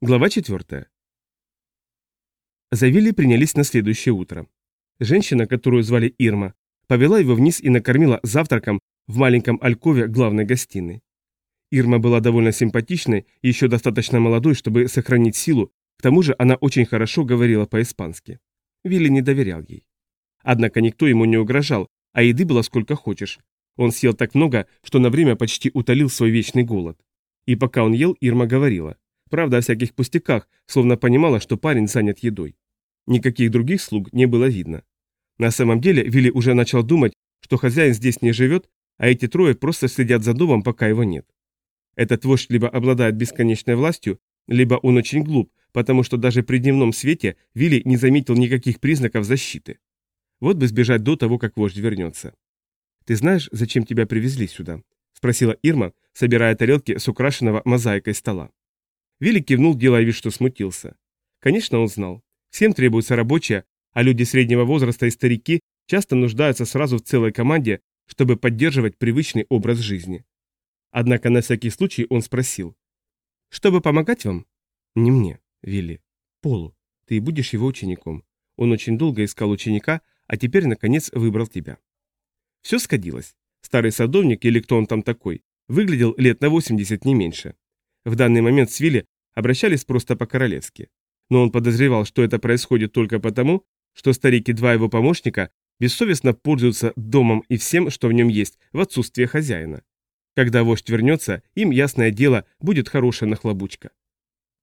Глава 4. За принялись на следующее утро. Женщина, которую звали Ирма, повела его вниз и накормила завтраком в маленьком алькове главной гостиной. Ирма была довольно симпатичной и еще достаточно молодой, чтобы сохранить силу, к тому же она очень хорошо говорила по-испански. Вилли не доверял ей. Однако никто ему не угрожал, а еды было сколько хочешь. Он съел так много, что на время почти утолил свой вечный голод. И пока он ел, Ирма говорила – Правда, о всяких пустяках, словно понимала, что парень занят едой. Никаких других слуг не было видно. На самом деле Вилли уже начал думать, что хозяин здесь не живет, а эти трое просто следят за домом, пока его нет. Этот вождь либо обладает бесконечной властью, либо он очень глуп, потому что даже при дневном свете Вилли не заметил никаких признаков защиты. Вот бы сбежать до того, как вождь вернется. «Ты знаешь, зачем тебя привезли сюда?» – спросила Ирма, собирая тарелки с украшенного мозаикой стола. Вилли кивнул, делая вид, что смутился. Конечно, он знал. Всем требуется рабочая, а люди среднего возраста и старики часто нуждаются сразу в целой команде, чтобы поддерживать привычный образ жизни. Однако на всякий случай он спросил. «Чтобы помогать вам?» «Не мне, Вилли. Полу. Ты будешь его учеником. Он очень долго искал ученика, а теперь, наконец, выбрал тебя». Все сходилось. Старый садовник, или кто он там такой, выглядел лет на 80 не меньше. В данный момент с Вилли обращались просто по-королевски. Но он подозревал, что это происходит только потому, что старик и два его помощника бессовестно пользуются домом и всем, что в нем есть, в отсутствие хозяина. Когда вождь вернется, им, ясное дело, будет хорошая нахлобучка.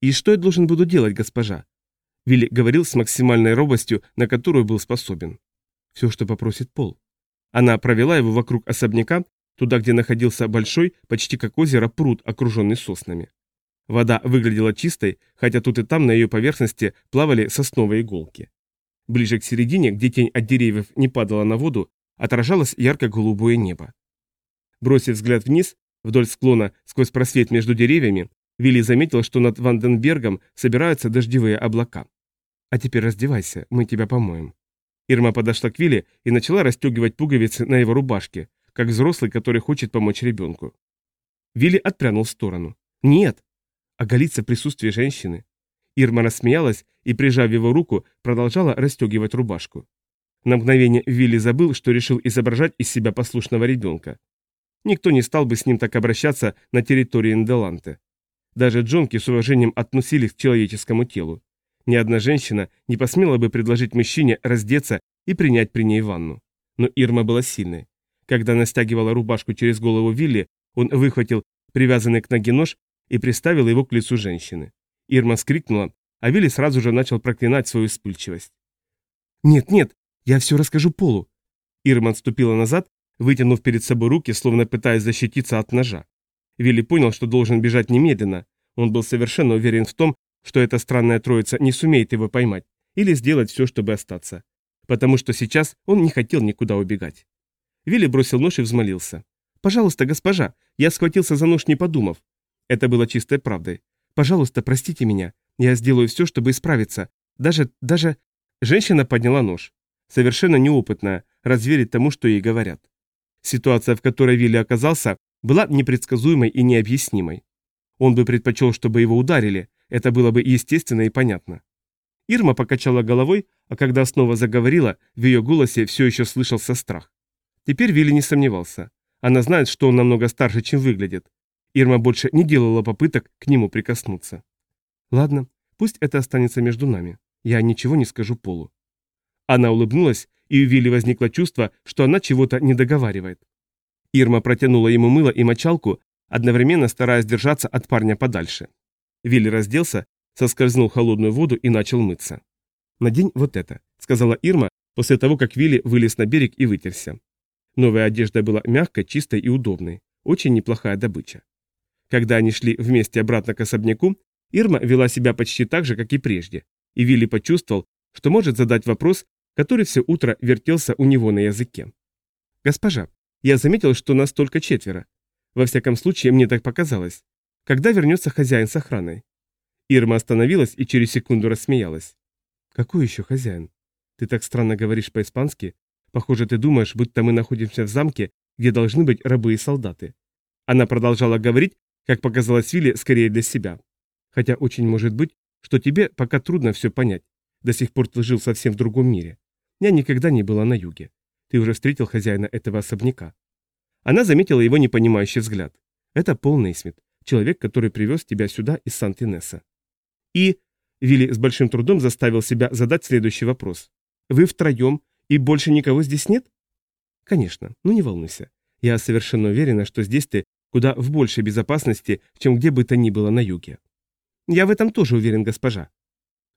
«И что я должен буду делать, госпожа?» Вилли говорил с максимальной робостью, на которую был способен. «Все, что попросит Пол». Она провела его вокруг особняка, туда, где находился большой, почти как озеро, пруд, окруженный соснами. Вода выглядела чистой, хотя тут и там на ее поверхности плавали сосновые иголки. Ближе к середине, где тень от деревьев не падала на воду, отражалось ярко-голубое небо. Бросив взгляд вниз, вдоль склона, сквозь просвет между деревьями, Вилли заметил, что над Ванденбергом собираются дождевые облака. «А теперь раздевайся, мы тебя помоем». Ирма подошла к Вилли и начала расстегивать пуговицы на его рубашке, как взрослый, который хочет помочь ребенку. Вилли отпрянул в сторону. «Нет!» Оголиться в присутствии женщины. Ирма рассмеялась и, прижав его руку, продолжала расстегивать рубашку. На мгновение Вилли забыл, что решил изображать из себя послушного ребенка. Никто не стал бы с ним так обращаться на территории Нделанте. Даже джонки с уважением относились к человеческому телу. Ни одна женщина не посмела бы предложить мужчине раздеться и принять при ней ванну. Но Ирма была сильной. Когда она стягивала рубашку через голову Вилли, он выхватил привязанный к ноге нож и приставила его к лицу женщины. Ирма скрикнула, а Вилли сразу же начал проклинать свою вспыльчивость. «Нет, нет, я все расскажу Полу». Ирма отступила назад, вытянув перед собой руки, словно пытаясь защититься от ножа. Вилли понял, что должен бежать немедленно. Он был совершенно уверен в том, что эта странная троица не сумеет его поймать или сделать все, чтобы остаться. Потому что сейчас он не хотел никуда убегать. Вилли бросил нож и взмолился. «Пожалуйста, госпожа, я схватился за нож, не подумав. Это было чистой правдой. «Пожалуйста, простите меня. Я сделаю все, чтобы исправиться. Даже, даже...» Женщина подняла нож. Совершенно неопытная, разверить тому, что ей говорят. Ситуация, в которой Вилли оказался, была непредсказуемой и необъяснимой. Он бы предпочел, чтобы его ударили, это было бы естественно и понятно. Ирма покачала головой, а когда снова заговорила, в ее голосе все еще слышался страх. Теперь Вилли не сомневался. Она знает, что он намного старше, чем выглядит. Ирма больше не делала попыток к нему прикоснуться. «Ладно, пусть это останется между нами. Я ничего не скажу Полу». Она улыбнулась, и у Вилли возникло чувство, что она чего-то не договаривает. Ирма протянула ему мыло и мочалку, одновременно стараясь держаться от парня подальше. Вилли разделся, соскользнул в холодную воду и начал мыться. «Надень вот это», — сказала Ирма после того, как Вилли вылез на берег и вытерся. Новая одежда была мягкой, чистой и удобной. Очень неплохая добыча. Когда они шли вместе обратно к особняку, Ирма вела себя почти так же, как и прежде, и Вилли почувствовал, что может задать вопрос, который все утро вертелся у него на языке. «Госпожа, я заметил, что нас только четверо. Во всяком случае, мне так показалось. Когда вернется хозяин с охраной?» Ирма остановилась и через секунду рассмеялась. «Какой еще хозяин? Ты так странно говоришь по-испански. Похоже, ты думаешь, будто мы находимся в замке, где должны быть рабы и солдаты». Она продолжала говорить, как показалось Вилли, скорее для себя. Хотя очень может быть, что тебе пока трудно все понять. До сих пор ты жил совсем в другом мире. Я никогда не была на юге. Ты уже встретил хозяина этого особняка. Она заметила его непонимающий взгляд. Это Пол Нейсмит, человек, который привез тебя сюда из Сан-Тинеса. И Вилли с большим трудом заставил себя задать следующий вопрос. Вы втроем, и больше никого здесь нет? Конечно, ну не волнуйся. Я совершенно уверена, что здесь ты куда в большей безопасности, чем где бы то ни было на юге. Я в этом тоже уверен, госпожа.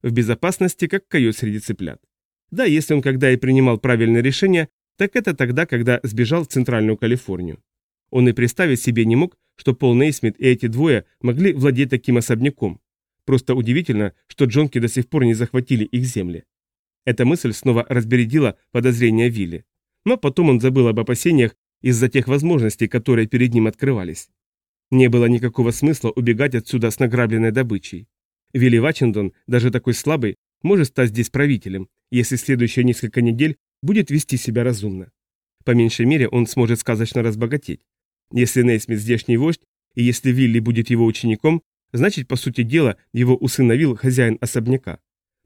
В безопасности, как койот среди цыплят. Да, если он когда и принимал правильное решение, так это тогда, когда сбежал в Центральную Калифорнию. Он и представить себе не мог, что Пол Нейсмит и эти двое могли владеть таким особняком. Просто удивительно, что Джонки до сих пор не захватили их земли. Эта мысль снова разбередила подозрения Вилли. Но потом он забыл об опасениях из-за тех возможностей, которые перед ним открывались. Не было никакого смысла убегать отсюда с награбленной добычей. Вилли Вачендон, даже такой слабый, может стать здесь правителем, если следующие несколько недель будет вести себя разумно. По меньшей мере он сможет сказочно разбогатеть. Если Нейсмит здешний вождь, и если Вилли будет его учеником, значит, по сути дела, его усыновил хозяин особняка.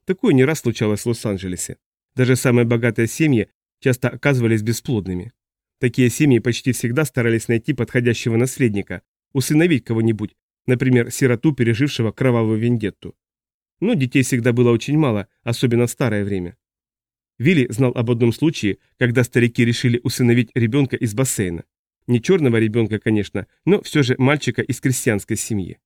Такое не раз случалось в Лос-Анджелесе. Даже самые богатые семьи часто оказывались бесплодными. Такие семьи почти всегда старались найти подходящего наследника, усыновить кого-нибудь, например, сироту, пережившего кровавую вендетту. Но детей всегда было очень мало, особенно в старое время. Вилли знал об одном случае, когда старики решили усыновить ребенка из бассейна. Не черного ребенка, конечно, но все же мальчика из крестьянской семьи.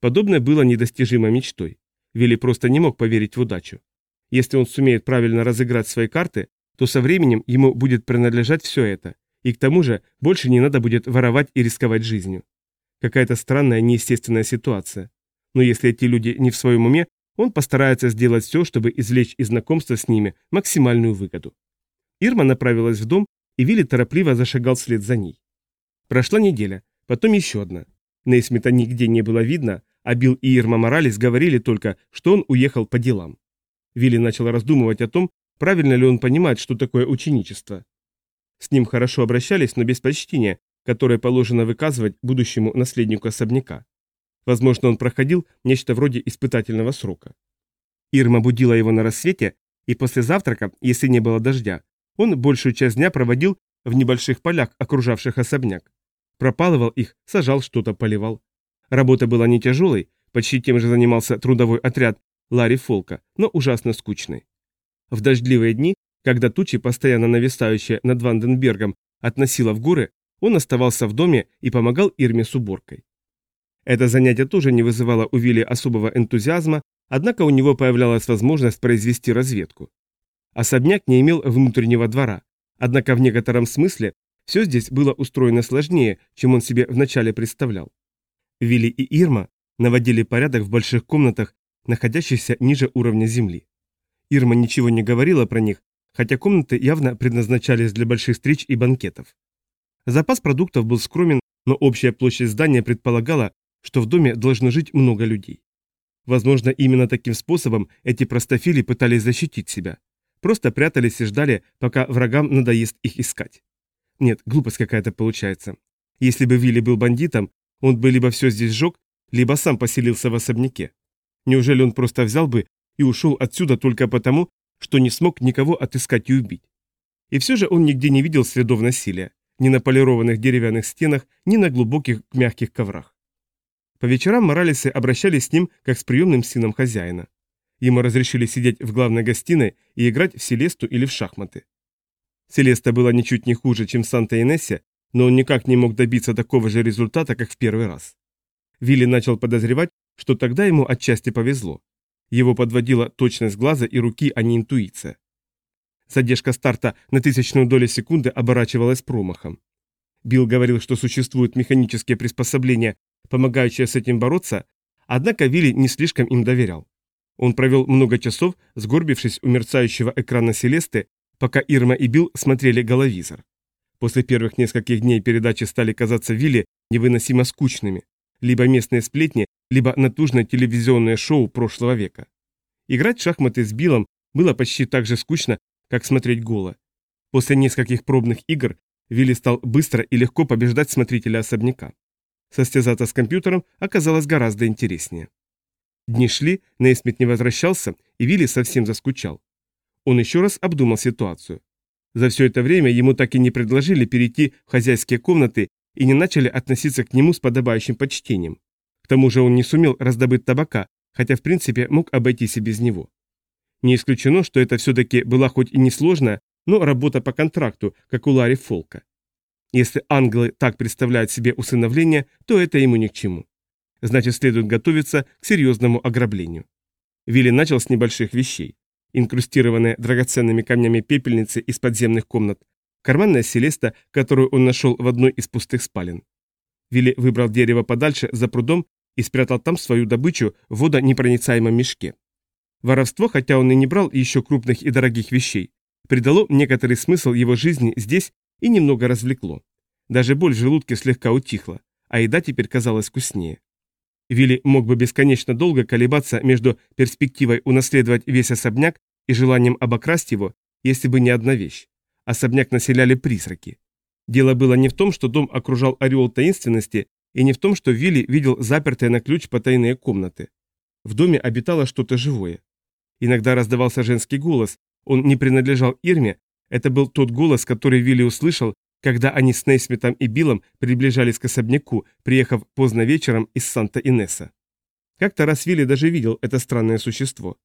Подобное было недостижимой мечтой. Вилли просто не мог поверить в удачу. Если он сумеет правильно разыграть свои карты, то со временем ему будет принадлежать все это, и к тому же больше не надо будет воровать и рисковать жизнью. Какая-то странная неестественная ситуация. Но если эти люди не в своем уме, он постарается сделать все, чтобы извлечь из знакомства с ними максимальную выгоду. Ирма направилась в дом, и Вилли торопливо зашагал вслед за ней. Прошла неделя, потом еще одна. Нейсмита нигде не было видно, а Билл и Ирма Моралес говорили только, что он уехал по делам. Вилли начал раздумывать о том, правильно ли он понимает, что такое ученичество. С ним хорошо обращались, но без почтения, которое положено выказывать будущему наследнику особняка. Возможно, он проходил нечто вроде испытательного срока. Ирма будила его на рассвете, и после завтрака, если не было дождя, он большую часть дня проводил в небольших полях, окружавших особняк. Пропалывал их, сажал что-то, поливал. Работа была не тяжелой, почти тем же занимался трудовой отряд Ларри Фолка, но ужасно скучной. В дождливые дни, когда тучи, постоянно нависающие над Ванденбергом, относила в горы, он оставался в доме и помогал Ирме с уборкой. Это занятие тоже не вызывало у Вилли особого энтузиазма, однако у него появлялась возможность произвести разведку. Особняк не имел внутреннего двора, однако в некотором смысле все здесь было устроено сложнее, чем он себе вначале представлял. Вилли и Ирма наводили порядок в больших комнатах, находящихся ниже уровня земли. Ирма ничего не говорила про них, хотя комнаты явно предназначались для больших встреч и банкетов. Запас продуктов был скромен, но общая площадь здания предполагала, что в доме должно жить много людей. Возможно, именно таким способом эти простофили пытались защитить себя. Просто прятались и ждали, пока врагам надоест их искать. Нет, глупость какая-то получается. Если бы Вилли был бандитом, он бы либо все здесь сжег, либо сам поселился в особняке. Неужели он просто взял бы и ушел отсюда только потому, что не смог никого отыскать и убить? И все же он нигде не видел следов насилия, ни на полированных деревянных стенах, ни на глубоких мягких коврах. По вечерам Моралесы обращались с ним, как с приемным сыном хозяина. Ему разрешили сидеть в главной гостиной и играть в Селесту или в шахматы. Селеста была ничуть не хуже, чем Санта-Инессе, но он никак не мог добиться такого же результата, как в первый раз. Вилли начал подозревать, что тогда ему отчасти повезло. Его подводила точность глаза и руки, а не интуиция. Задержка старта на тысячную долю секунды оборачивалась промахом. Билл говорил, что существуют механические приспособления, помогающие с этим бороться, однако Вилли не слишком им доверял. Он провел много часов, сгорбившись у мерцающего экрана Селесты, пока Ирма и Билл смотрели головизор. После первых нескольких дней передачи стали казаться Вилли невыносимо скучными. Либо местные сплетни, либо натужное телевизионное шоу прошлого века. Играть в шахматы с Биллом было почти так же скучно, как смотреть голо. После нескольких пробных игр Вилли стал быстро и легко побеждать смотрителя особняка. Состязаться с компьютером оказалось гораздо интереснее. Дни шли, Нейсмит не возвращался, и Вилли совсем заскучал. Он еще раз обдумал ситуацию. За все это время ему так и не предложили перейти в хозяйские комнаты и не начали относиться к нему с подобающим почтением. К тому же он не сумел раздобыть табака, хотя в принципе мог обойтись и без него. Не исключено, что это все-таки была хоть и несложная, но работа по контракту, как у Ларри Фолка. Если ангелы так представляют себе усыновление, то это ему ни к чему. Значит, следует готовиться к серьезному ограблению. Вилли начал с небольших вещей. Инкрустированные драгоценными камнями пепельницы из подземных комнат, карманная селеста, которую он нашел в одной из пустых спален. Вилли выбрал дерево подальше, за прудом, и спрятал там свою добычу в водонепроницаемом мешке. Воровство, хотя он и не брал еще крупных и дорогих вещей, придало некоторый смысл его жизни здесь и немного развлекло. Даже боль в желудке слегка утихла, а еда теперь казалась вкуснее. Вилли мог бы бесконечно долго колебаться между перспективой унаследовать весь особняк и желанием обокрасть его, если бы не одна вещь. Особняк населяли призраки. Дело было не в том, что дом окружал ореол таинственности, и не в том, что Вилли видел запертые на ключ потайные комнаты. В доме обитало что-то живое. Иногда раздавался женский голос, он не принадлежал Ирме, это был тот голос, который Вилли услышал, когда они с Нейсмитом и Биллом приближались к особняку, приехав поздно вечером из Санта-Инесса. Как-то раз Вилли даже видел это странное существо.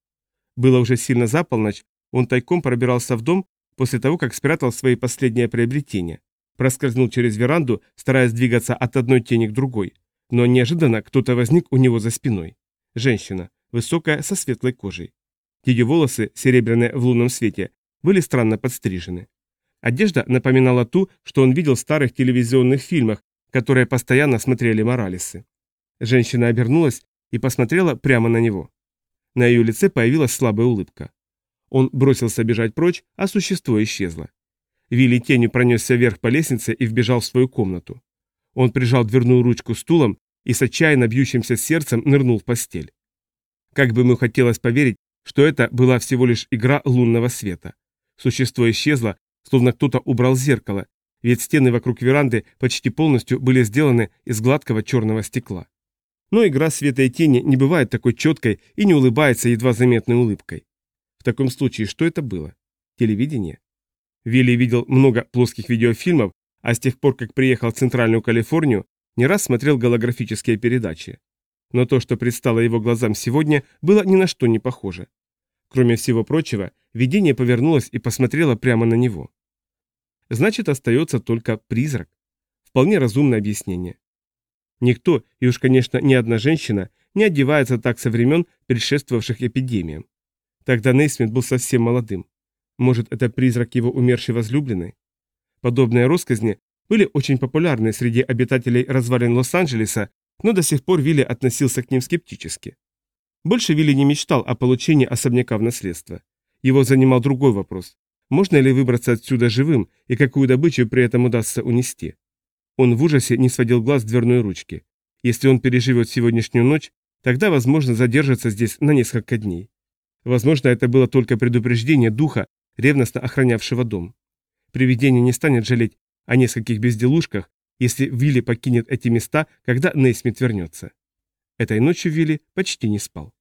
Было уже сильно за полночь, он тайком пробирался в дом после того, как спрятал свои последние приобретения. Проскользнул через веранду, стараясь двигаться от одной тени к другой. Но неожиданно кто-то возник у него за спиной. Женщина, высокая, со светлой кожей. Ее волосы, серебряные в лунном свете, были странно подстрижены. Одежда напоминала ту, что он видел в старых телевизионных фильмах, которые постоянно смотрели Моралесы. Женщина обернулась и посмотрела прямо на него. На ее лице появилась слабая улыбка. Он бросился бежать прочь, а существо исчезло. Вилли тенью пронесся вверх по лестнице и вбежал в свою комнату. Он прижал дверную ручку стулом и с отчаянно бьющимся сердцем нырнул в постель. Как бы ему хотелось поверить, что это была всего лишь игра лунного света. Существо исчезло, словно кто-то убрал зеркало, ведь стены вокруг веранды почти полностью были сделаны из гладкого черного стекла. Но игра света и тени не бывает такой четкой и не улыбается едва заметной улыбкой. В таком случае что это было? Телевидение? Вилли видел много плоских видеофильмов, а с тех пор, как приехал в Центральную Калифорнию, не раз смотрел голографические передачи. Но то, что предстало его глазам сегодня, было ни на что не похоже. Кроме всего прочего, видение повернулось и посмотрело прямо на него. Значит, остается только призрак. Вполне разумное объяснение. Никто, и уж, конечно, ни одна женщина, не одевается так со времен, предшествовавших эпидемиям. Тогда Нейсмит был совсем молодым. Может, это призрак его умершей возлюбленной? Подобные россказни были очень популярны среди обитателей развалин Лос-Анджелеса, но до сих пор Вилли относился к ним скептически. Больше Вилли не мечтал о получении особняка в наследство. Его занимал другой вопрос. Можно ли выбраться отсюда живым и какую добычу при этом удастся унести? Он в ужасе не сводил глаз с дверной ручки. Если он переживет сегодняшнюю ночь, тогда, возможно, задержится здесь на несколько дней. Возможно, это было только предупреждение духа, ревностно охранявшего дом. Привидение не станет жалеть о нескольких безделушках, если Вилли покинет эти места, когда Нейсмит вернется. Этой ночью Вилли почти не спал.